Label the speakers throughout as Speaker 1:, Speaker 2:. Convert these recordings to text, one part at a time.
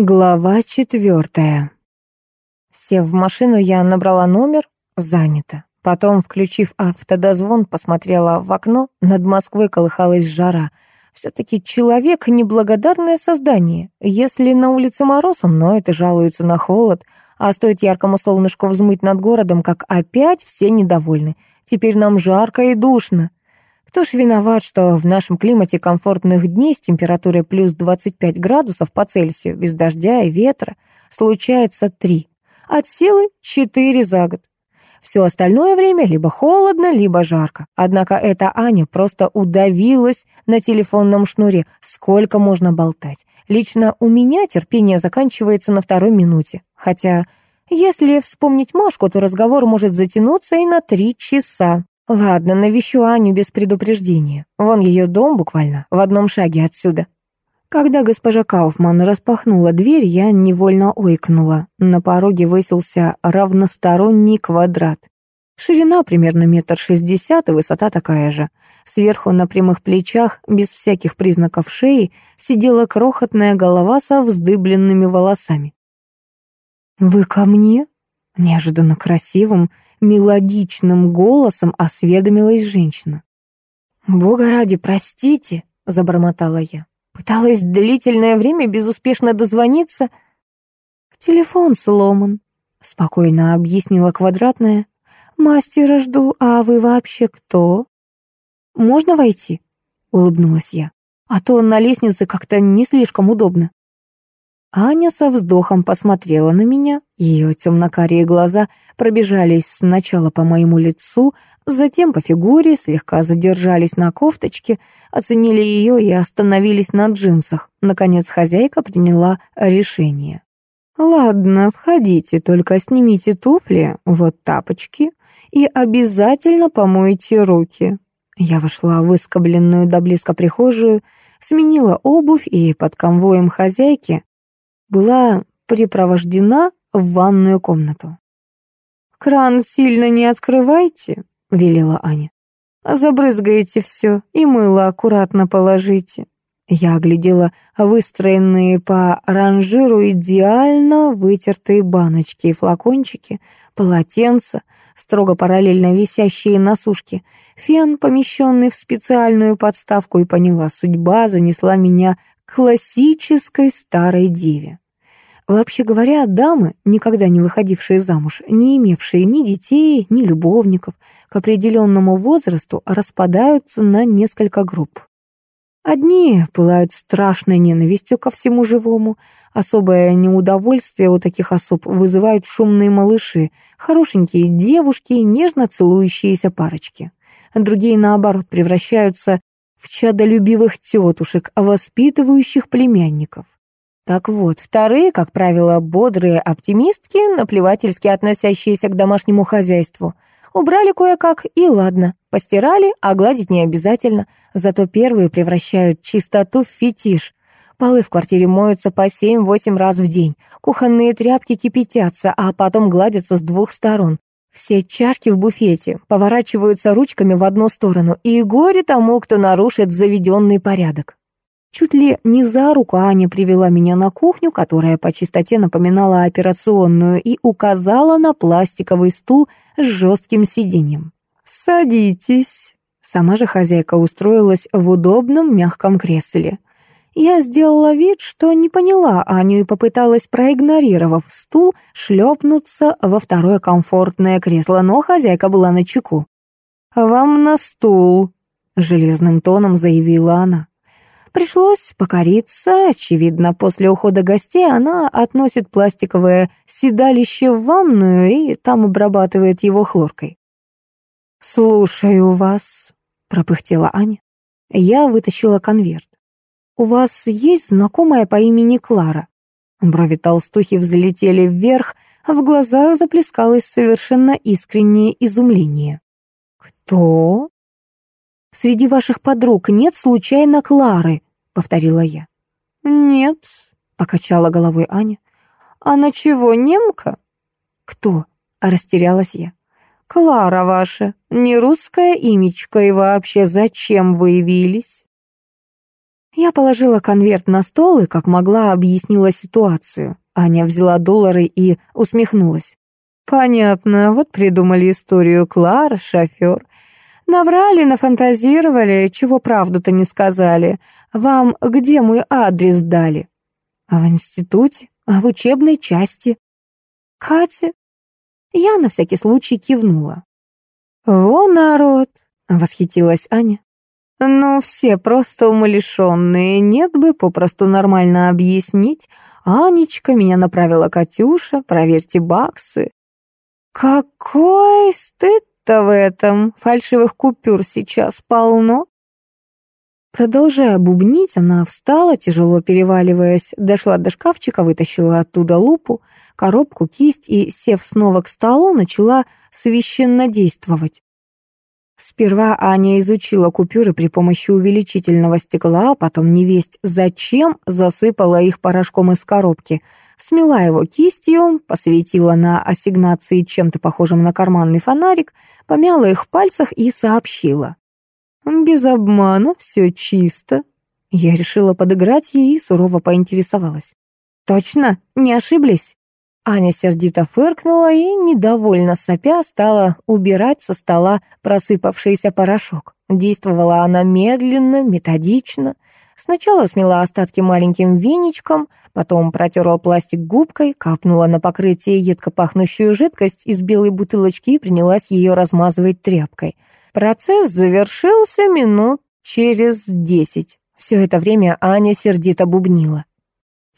Speaker 1: Глава четвертая. Сев в машину, я набрала номер «Занято». Потом, включив автодозвон, посмотрела в окно. Над Москвой колыхалась жара. Все-таки человек — неблагодарное создание. Если на улице мороз, он ноет и жалуется на холод. А стоит яркому солнышку взмыть над городом, как опять все недовольны. Теперь нам жарко и душно. Кто ж виноват, что в нашем климате комфортных дней с температурой плюс 25 градусов по Цельсию, без дождя и ветра, случается три, от силы четыре за год. Все остальное время либо холодно, либо жарко. Однако эта Аня просто удавилась на телефонном шнуре. Сколько можно болтать? Лично у меня терпение заканчивается на второй минуте. Хотя, если вспомнить Машку, то разговор может затянуться и на три часа. Ладно, навещу Аню без предупреждения. Вон ее дом буквально, в одном шаге отсюда. Когда госпожа Кауфман распахнула дверь, я невольно ойкнула. На пороге высился равносторонний квадрат. Ширина примерно метр шестьдесят и высота такая же. Сверху на прямых плечах, без всяких признаков шеи, сидела крохотная голова со вздыбленными волосами. «Вы ко мне?» Неожиданно красивым, мелодичным голосом осведомилась женщина. «Бога ради, простите», — забормотала я. Пыталась длительное время безуспешно дозвониться. «Телефон сломан», — спокойно объяснила квадратная. «Мастера жду, а вы вообще кто?» «Можно войти?» — улыбнулась я. «А то на лестнице как-то не слишком удобно». Аня со вздохом посмотрела на меня. Ее темно-карие глаза пробежались сначала по моему лицу, затем по фигуре, слегка задержались на кофточке, оценили ее и остановились на джинсах. Наконец хозяйка приняла решение. «Ладно, входите, только снимите туфли, вот тапочки, и обязательно помойте руки». Я вошла в выскобленную до блеска прихожую, сменила обувь и под конвоем хозяйки была припровождена в ванную комнату. «Кран сильно не открывайте», — велела Аня. «Забрызгаете все и мыло аккуратно положите». Я оглядела выстроенные по ранжиру идеально вытертые баночки и флакончики, полотенца, строго параллельно висящие на сушке, фен, помещенный в специальную подставку, и поняла, судьба занесла меня классической старой деве. Вообще говоря, дамы, никогда не выходившие замуж, не имевшие ни детей, ни любовников, к определенному возрасту распадаются на несколько групп. Одни пылают страшной ненавистью ко всему живому, особое неудовольствие у таких особ вызывают шумные малыши, хорошенькие девушки, нежно целующиеся парочки. Другие, наоборот, превращаются в чадолюбивых тетушек, воспитывающих племянников. Так вот, вторые, как правило, бодрые оптимистки, наплевательски относящиеся к домашнему хозяйству. Убрали кое-как, и ладно. Постирали, а гладить не обязательно. Зато первые превращают чистоту в фетиш. Полы в квартире моются по 7-8 раз в день. Кухонные тряпки кипятятся, а потом гладятся с двух сторон. Все чашки в буфете поворачиваются ручками в одну сторону, и горе тому, кто нарушит заведенный порядок. Чуть ли не за руку Аня привела меня на кухню, которая по чистоте напоминала операционную, и указала на пластиковый стул с жестким сиденьем. «Садитесь». Сама же хозяйка устроилась в удобном мягком кресле. Я сделала вид, что не поняла Аню и попыталась, проигнорировав стул, шлепнуться во второе комфортное кресло, но хозяйка была на чеку. «Вам на стул», — железным тоном заявила она. Пришлось покориться, очевидно, после ухода гостей она относит пластиковое седалище в ванную и там обрабатывает его хлоркой. «Слушаю вас», — пропыхтела Аня. Я вытащила конверт. «У вас есть знакомая по имени Клара?» Брови толстухи взлетели вверх, а в глазах заплескалось совершенно искреннее изумление. «Кто?» «Среди ваших подруг нет случайно Клары?» — повторила я. «Нет», — покачала головой Аня. «Она чего, немка?» «Кто?» — растерялась я. «Клара ваша, не русская имечка, и вообще зачем вы явились?» Я положила конверт на стол и, как могла, объяснила ситуацию. Аня взяла доллары и усмехнулась. «Понятно, вот придумали историю Клара, шофер. Наврали, нафантазировали, чего правду-то не сказали. Вам где мой адрес дали?» «А в институте, а в учебной части». «Катя?» Я на всякий случай кивнула. «Во народ!» — восхитилась Аня. «Ну, все просто умалишенные, нет бы попросту нормально объяснить. Анечка, меня направила Катюша, проверьте баксы». «Какой стыд-то в этом! Фальшивых купюр сейчас полно!» Продолжая бубнить, она встала, тяжело переваливаясь, дошла до шкафчика, вытащила оттуда лупу, коробку, кисть и, сев снова к столу, начала священно действовать. Сперва Аня изучила купюры при помощи увеличительного стекла, а потом невесть зачем засыпала их порошком из коробки, смела его кистью, посветила на ассигнации чем-то похожим на карманный фонарик, помяла их в пальцах и сообщила. «Без обмана, все чисто». Я решила подыграть ей и сурово поинтересовалась. «Точно? Не ошиблись?» Аня сердито фыркнула и, недовольно сопя, стала убирать со стола просыпавшийся порошок. Действовала она медленно, методично. Сначала смела остатки маленьким веничком, потом протерла пластик губкой, капнула на покрытие едко пахнущую жидкость из белой бутылочки и принялась ее размазывать тряпкой. Процесс завершился минут через десять. Все это время Аня сердито бубнила.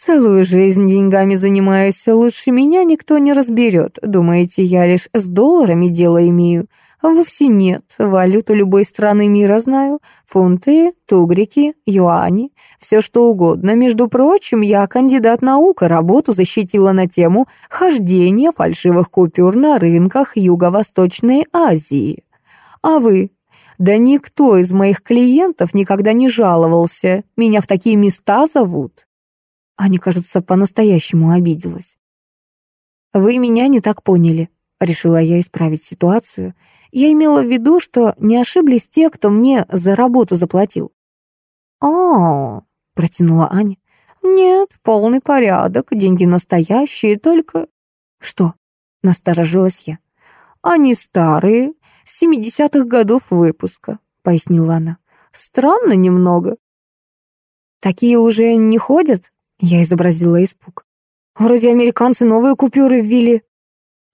Speaker 1: Целую жизнь деньгами занимаюсь, лучше меня никто не разберет. Думаете, я лишь с долларами дело имею? Вовсе нет. Валюту любой страны мира знаю. Фунты, тугрики, юани, все что угодно. Между прочим, я кандидат наук, работу защитила на тему хождения фальшивых купюр на рынках Юго-Восточной Азии. А вы? Да никто из моих клиентов никогда не жаловался. Меня в такие места зовут. Аня, кажется, по-настоящему обиделась. «Вы меня не так поняли», — решила я исправить ситуацию. Я имела в виду, что не ошиблись те, кто мне за работу заплатил. а протянула Аня. «Нет, полный порядок, деньги настоящие, только...» «Что?» — насторожилась я. «Они старые, с семидесятых годов выпуска», — пояснила она. «Странно немного». «Такие уже не ходят?» Я изобразила испуг. «Вроде американцы новые купюры ввели».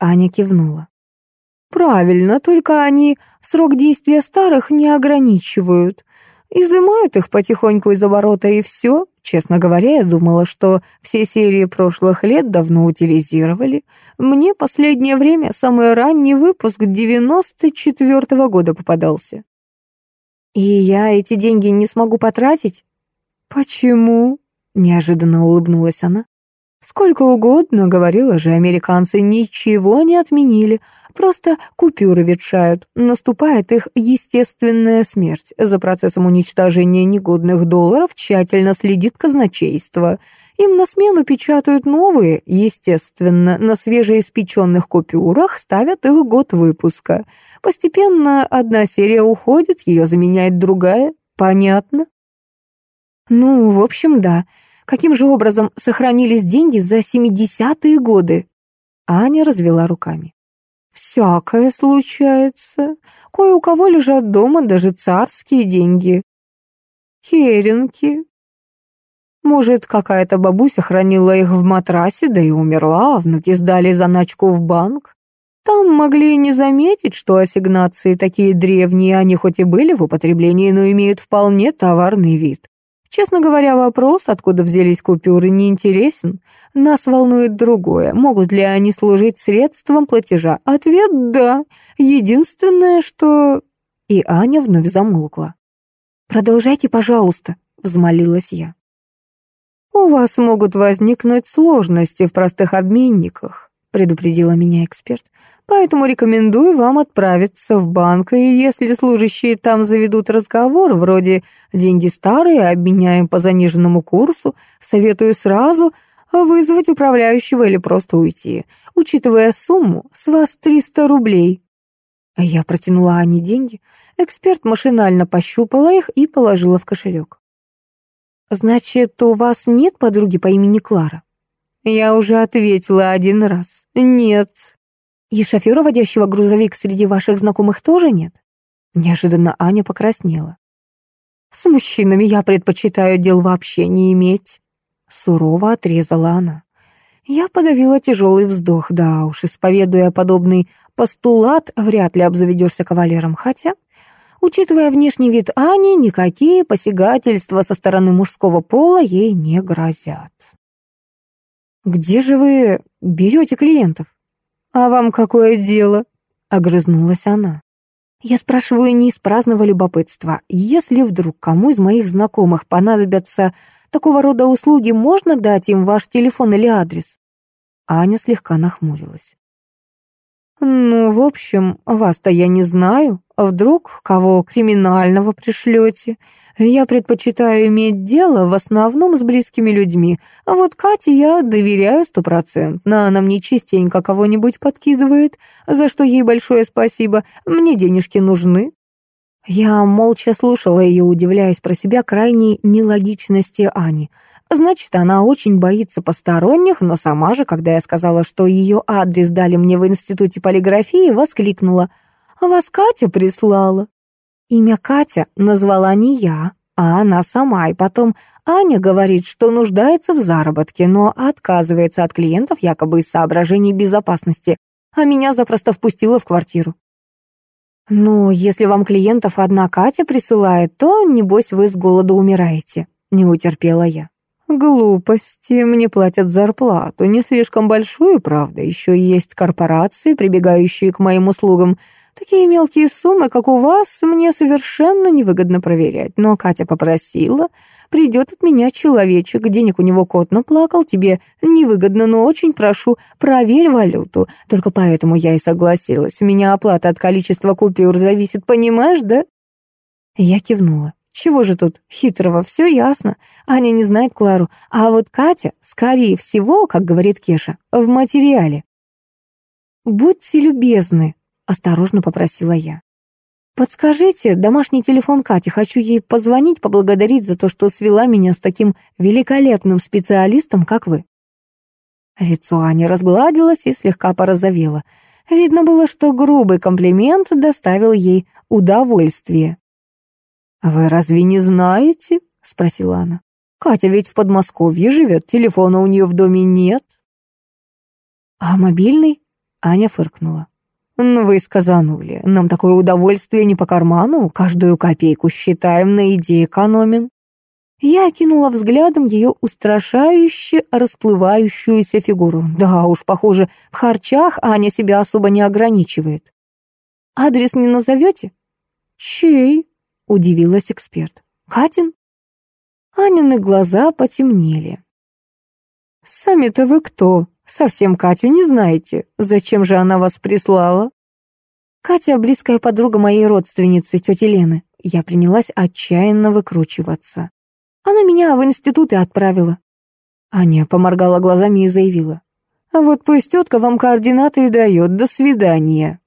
Speaker 1: Аня кивнула. «Правильно, только они срок действия старых не ограничивают. Изымают их потихоньку из оборота и все. Честно говоря, я думала, что все серии прошлых лет давно утилизировали. Мне последнее время самый ранний выпуск 94-го года попадался. И я эти деньги не смогу потратить? Почему? Неожиданно улыбнулась она. Сколько угодно, говорила же, американцы ничего не отменили, просто купюры ветшают, наступает их естественная смерть. За процессом уничтожения негодных долларов тщательно следит казначейство. Им на смену печатают новые, естественно, на свежеиспеченных купюрах ставят их год выпуска. Постепенно одна серия уходит, ее заменяет другая. Понятно? Ну, в общем, да. Каким же образом сохранились деньги за 70-е годы? Аня развела руками. Всякое случается. Кое у кого лежат дома даже царские деньги. Херенки. Может, какая-то бабуся хранила их в матрасе, да и умерла, а внуки сдали заначку в банк. Там могли не заметить, что ассигнации такие древние, они хоть и были в употреблении, но имеют вполне товарный вид. Честно говоря, вопрос, откуда взялись купюры, не интересен. Нас волнует другое. Могут ли они служить средством платежа? Ответ — да. Единственное, что... И Аня вновь замолкла. «Продолжайте, пожалуйста», — взмолилась я. «У вас могут возникнуть сложности в простых обменниках», — предупредила меня эксперт. Поэтому рекомендую вам отправиться в банк, и если служащие там заведут разговор, вроде «деньги старые, обменяем по заниженному курсу», советую сразу вызвать управляющего или просто уйти, учитывая сумму, с вас 300 рублей. Я протянула Ане деньги, эксперт машинально пощупала их и положила в кошелек. Значит, у вас нет подруги по имени Клара? Я уже ответила один раз. Нет. И шофера, водящего грузовик, среди ваших знакомых тоже нет? Неожиданно Аня покраснела. С мужчинами я предпочитаю дел вообще не иметь. Сурово отрезала она. Я подавила тяжелый вздох, да уж, исповедуя подобный постулат, вряд ли обзаведешься кавалером, хотя, учитывая внешний вид Ани, никакие посягательства со стороны мужского пола ей не грозят. «Где же вы берете клиентов?» «А вам какое дело?» — огрызнулась она. Я спрашиваю не из праздного любопытства. Если вдруг кому из моих знакомых понадобятся такого рода услуги, можно дать им ваш телефон или адрес?» Аня слегка нахмурилась. «Ну, в общем, вас-то я не знаю. Вдруг кого криминального пришлете? Я предпочитаю иметь дело в основном с близкими людьми. А вот Кате я доверяю стопроцентно. Она мне частенько кого-нибудь подкидывает, за что ей большое спасибо. Мне денежки нужны». Я молча слушала ее, удивляясь про себя крайней нелогичности Ани. Значит, она очень боится посторонних, но сама же, когда я сказала, что ее адрес дали мне в институте полиграфии, воскликнула. «Вас Катя прислала». Имя Катя назвала не я, а она сама, и потом Аня говорит, что нуждается в заработке, но отказывается от клиентов якобы из соображений безопасности, а меня запросто впустила в квартиру. «Ну, если вам клиентов одна Катя присылает, то, небось, вы с голоду умираете», — не утерпела я. «Глупости, мне платят зарплату, не слишком большую, правда, еще есть корпорации, прибегающие к моим услугам, Такие мелкие суммы, как у вас, мне совершенно невыгодно проверять. Но Катя попросила, придет от меня человечек, денег у него кот наплакал, тебе невыгодно, но очень прошу, проверь валюту. Только поэтому я и согласилась. У меня оплата от количества купюр зависит, понимаешь, да? Я кивнула. Чего же тут хитрого, все ясно. Аня не знает Клару, а вот Катя, скорее всего, как говорит Кеша, в материале. «Будьте любезны», Осторожно попросила я. «Подскажите домашний телефон Кати, хочу ей позвонить, поблагодарить за то, что свела меня с таким великолепным специалистом, как вы». Лицо Ани разгладилось и слегка порозовело. Видно было, что грубый комплимент доставил ей удовольствие. «Вы разве не знаете?» — спросила она. «Катя ведь в Подмосковье живет, телефона у нее в доме нет». «А мобильный?» — Аня фыркнула. «Ну вы сказанули, нам такое удовольствие не по карману, каждую копейку считаем, на еде экономим». Я окинула взглядом ее устрашающе расплывающуюся фигуру. Да уж, похоже, в харчах Аня себя особо не ограничивает. «Адрес не назовете?» «Чей?» — удивилась эксперт. «Катин?» Анины глаза потемнели. «Сами-то вы кто?» Совсем Катю не знаете. Зачем же она вас прислала? Катя — близкая подруга моей родственницы, тети Лены. Я принялась отчаянно выкручиваться. Она меня в институт и отправила. Аня поморгала глазами и заявила. «А вот пусть тетка вам координаты и дает. До свидания».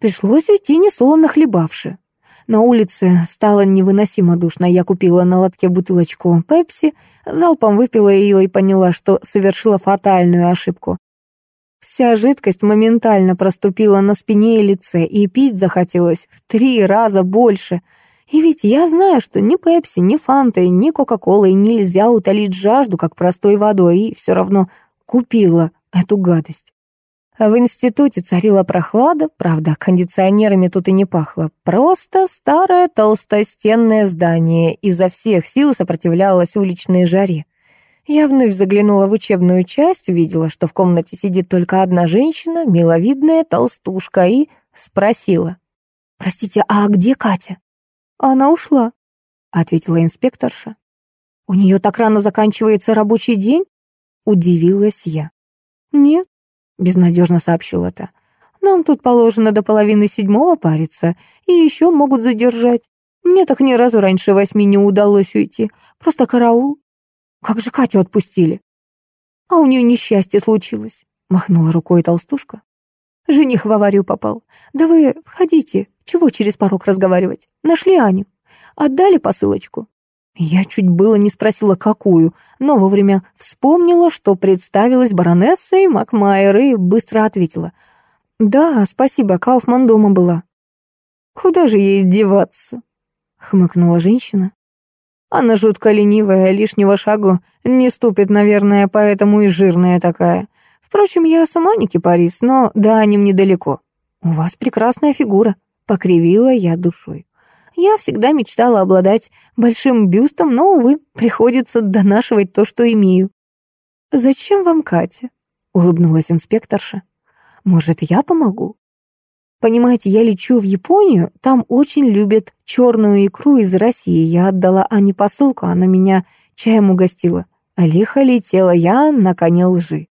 Speaker 1: Пришлось уйти, несолоно хлебавши. На улице стало невыносимо душно. Я купила на лотке бутылочку пепси, залпом выпила ее и поняла, что совершила фатальную ошибку. Вся жидкость моментально проступила на спине и лице, и пить захотелось в три раза больше. И ведь я знаю, что ни пепси, ни фантой, ни кока-колой нельзя утолить жажду, как простой водой, и все равно купила эту гадость. А в институте царила прохлада, правда, кондиционерами тут и не пахло. Просто старое толстостенное здание изо всех сил сопротивлялось уличной жаре. Я вновь заглянула в учебную часть, увидела, что в комнате сидит только одна женщина, миловидная толстушка, и спросила. «Простите, а где Катя?» «Она ушла», — ответила инспекторша. «У нее так рано заканчивается рабочий день?» — удивилась я. «Нет, — безнадежно сообщил это. «Нам тут положено до половины седьмого париться, и еще могут задержать. Мне так ни разу раньше восьми не удалось уйти. Просто караул. Как же Катю отпустили?» «А у нее несчастье случилось», — махнула рукой толстушка. «Жених в аварию попал. Да вы входите, чего через порог разговаривать? Нашли Аню. Отдали посылочку?» Я чуть было не спросила, какую, но вовремя вспомнила, что представилась баронессой Макмайер и быстро ответила. «Да, спасибо, Кауфман дома была». «Куда же ей деваться?» — хмыкнула женщина. «Она жутко ленивая, лишнего шагу не ступит, наверное, поэтому и жирная такая. Впрочем, я сама не кипарис, но до ним недалеко. У вас прекрасная фигура», — покривила я душой. Я всегда мечтала обладать большим бюстом, но, увы, приходится донашивать то, что имею. «Зачем вам Катя?» — улыбнулась инспекторша. «Может, я помогу?» Понимаете, я лечу в Японию, там очень любят черную икру из России. Я отдала Ане посылку, она меня чаем угостила. Лихо летела я на коне лжи.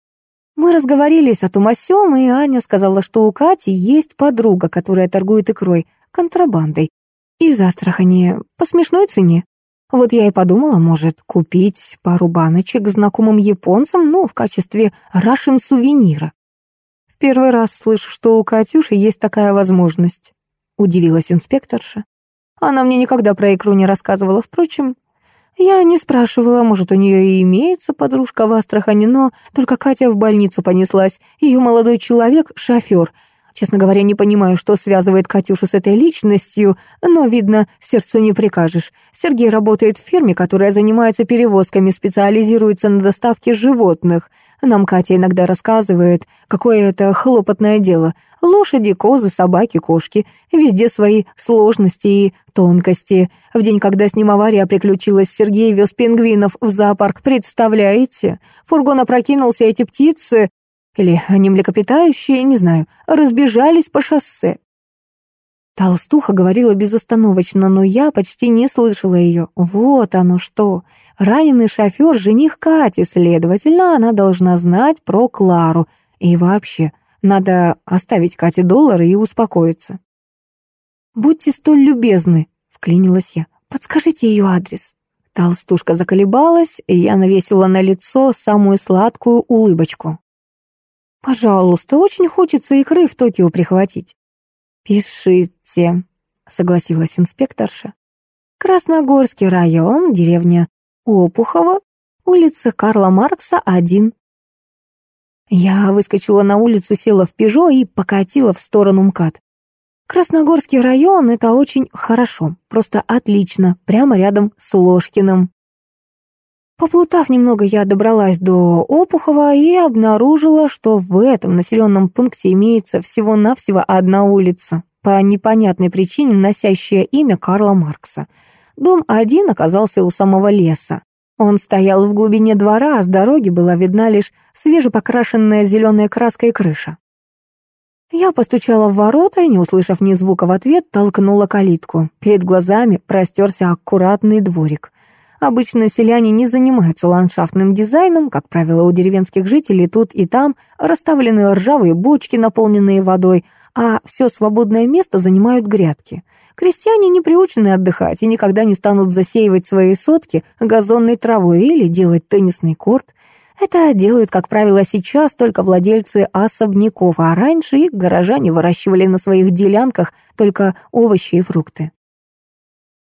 Speaker 1: Мы разговорились о том о сём, и Аня сказала, что у Кати есть подруга, которая торгует икрой, контрабандой. Из Астрахани по смешной цене. Вот я и подумала, может, купить пару баночек знакомым японцам, ну, в качестве рашен-сувенира. В первый раз слышу, что у Катюши есть такая возможность. Удивилась инспекторша. Она мне никогда про икру не рассказывала. Впрочем, я не спрашивала, может, у нее и имеется подружка в Астрахани, но только Катя в больницу понеслась. Ее молодой человек — шофер — Честно говоря, не понимаю, что связывает Катюшу с этой личностью, но, видно, сердцу не прикажешь. Сергей работает в фирме, которая занимается перевозками, специализируется на доставке животных. Нам Катя иногда рассказывает, какое это хлопотное дело. Лошади, козы, собаки, кошки. Везде свои сложности и тонкости. В день, когда с ним авария приключилась, Сергей вез пингвинов в зоопарк. Представляете? Фургон опрокинулся, эти птицы или они млекопитающие, не знаю, разбежались по шоссе. Толстуха говорила безостановочно, но я почти не слышала ее. Вот оно что. Раненый шофер — жених Кати, следовательно, она должна знать про Клару. И вообще, надо оставить Кате доллары и успокоиться. «Будьте столь любезны», — вклинилась я. «Подскажите ее адрес». Толстушка заколебалась, и я навесила на лицо самую сладкую улыбочку. Пожалуйста, очень хочется икры в Токио прихватить. Пишите, согласилась инспекторша. Красногорский район, деревня Опухово, улица Карла Маркса, 1. Я выскочила на улицу, села в «Пежо» и покатила в сторону МКАД. Красногорский район — это очень хорошо, просто отлично, прямо рядом с Ложкиным. Поплутав немного, я добралась до Опухова и обнаружила, что в этом населенном пункте имеется всего-навсего одна улица, по непонятной причине носящая имя Карла Маркса. Дом один оказался у самого леса. Он стоял в глубине двора, а с дороги была видна лишь свежепокрашенная зеленой краской крыша. Я постучала в ворота и, не услышав ни звука в ответ, толкнула калитку. Перед глазами простерся аккуратный дворик. Обычно селяне не занимаются ландшафтным дизайном, как правило, у деревенских жителей тут и там расставлены ржавые бочки, наполненные водой, а все свободное место занимают грядки. Крестьяне не приучены отдыхать и никогда не станут засеивать свои сотки газонной травой или делать теннисный корт. Это делают, как правило, сейчас только владельцы особняков, а раньше их горожане выращивали на своих делянках только овощи и фрукты.